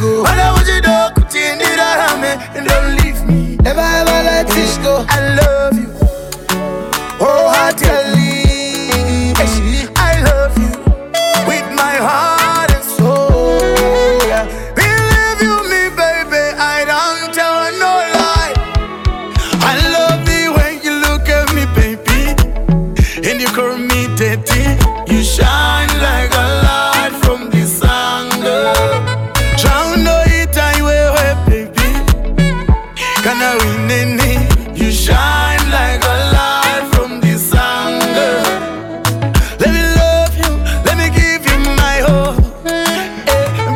go. Ujida kutindira rame, don't leave me. Never ever let this go. I love you, wholeheartedly. I love you with my heart and soul. Yeah. Believe you me, baby, I don't tell no lie. I love the way you look at me, baby, and you call me daddy. You shine Can I win any? You shine like a light from the sun, girl. Let me love you, let me give you my whole. Eh,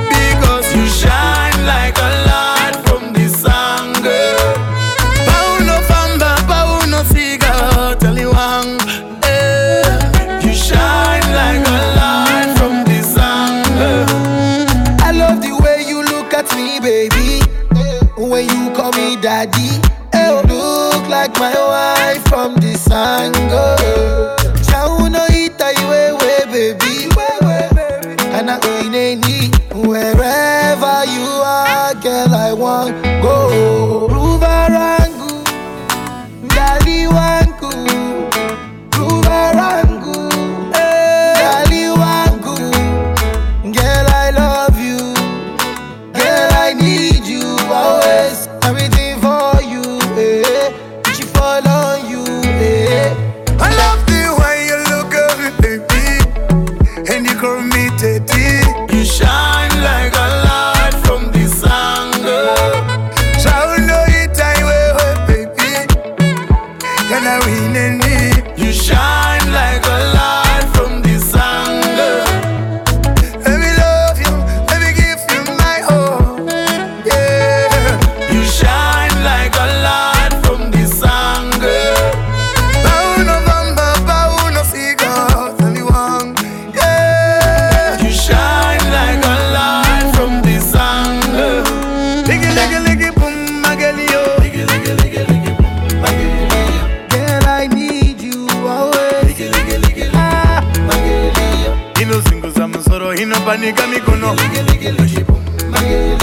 because you shine like a light from the sun, girl. Pauno famba, pauno siga, tell you one. Eh, you shine like a light from the sun, girl. I love the way you look at me, baby. When you call me daddy, you look like my wife from this angle. Chauno ita iwe we, baby. And I in any wherever you are, girl, I want go. Can I win any? You shine like a magalio. Ino zinguza musoro, ino